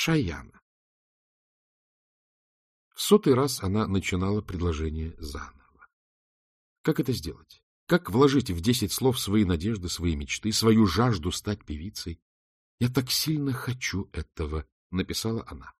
Шаяна. В сотый раз она начинала предложение заново. Как это сделать? Как вложить в десять слов свои надежды, свои мечты, свою жажду стать певицей? «Я так сильно хочу этого», — написала она.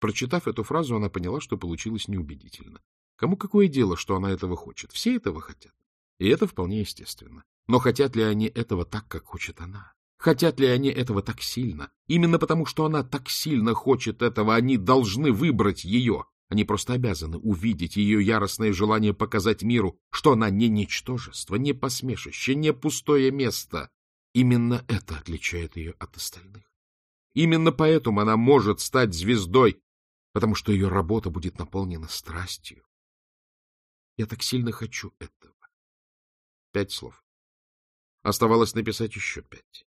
Прочитав эту фразу, она поняла, что получилось неубедительно. Кому какое дело, что она этого хочет? Все этого хотят. И это вполне естественно. Но хотят ли они этого так, как хочет она? Хотят ли они этого так сильно? Именно потому, что она так сильно хочет этого, они должны выбрать ее. Они просто обязаны увидеть ее яростное желание показать миру, что она не ничтожество, не посмешище, не пустое место. Именно это отличает ее от остальных. Именно поэтому она может стать звездой, потому что ее работа будет наполнена страстью. Я так сильно хочу этого. Пять слов. Оставалось написать еще пять.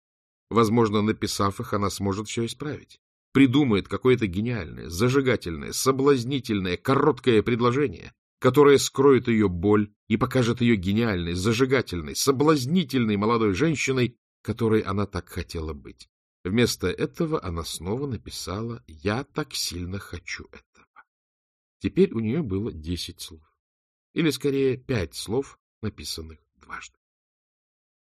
Возможно, написав их, она сможет все исправить. Придумает какое-то гениальное, зажигательное, соблазнительное, короткое предложение, которое скроет ее боль и покажет ее гениальной, зажигательной, соблазнительной молодой женщиной, которой она так хотела быть. Вместо этого она снова написала «Я так сильно хочу этого». Теперь у нее было десять слов. Или, скорее, пять слов, написанных дважды.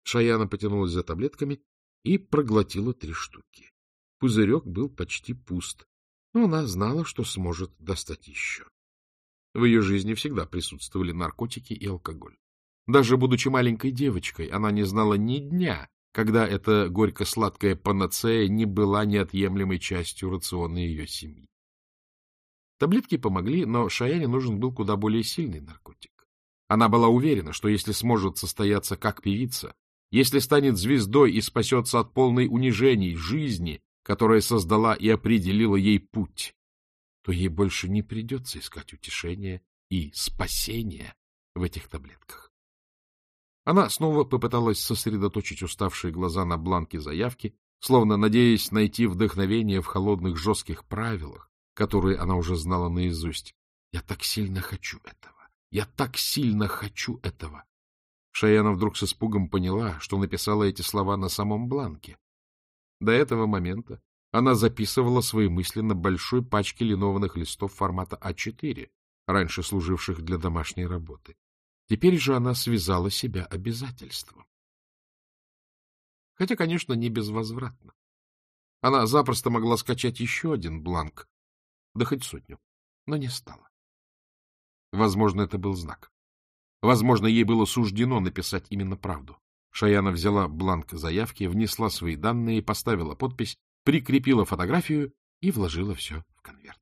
Шаяна потянулась за таблетками и проглотила три штуки. Пузырек был почти пуст, но она знала, что сможет достать еще. В ее жизни всегда присутствовали наркотики и алкоголь. Даже будучи маленькой девочкой, она не знала ни дня, когда эта горько-сладкая панацея не была неотъемлемой частью рациона ее семьи. Таблетки помогли, но Шаяне нужен был куда более сильный наркотик. Она была уверена, что если сможет состояться как певица, если станет звездой и спасется от полной унижений жизни, которая создала и определила ей путь, то ей больше не придется искать утешения и спасения в этих таблетках. Она снова попыталась сосредоточить уставшие глаза на бланке заявки, словно надеясь найти вдохновение в холодных жестких правилах, которые она уже знала наизусть. «Я так сильно хочу этого! Я так сильно хочу этого!» Шаяна вдруг с испугом поняла, что написала эти слова на самом бланке. До этого момента она записывала свои мысли на большой пачке линованных листов формата А4, раньше служивших для домашней работы. Теперь же она связала себя обязательством. Хотя, конечно, не безвозвратно. Она запросто могла скачать еще один бланк, да хоть сотню, но не стала. Возможно, это был знак. Возможно, ей было суждено написать именно правду. Шаяна взяла бланк заявки, внесла свои данные, поставила подпись, прикрепила фотографию и вложила все в конверт.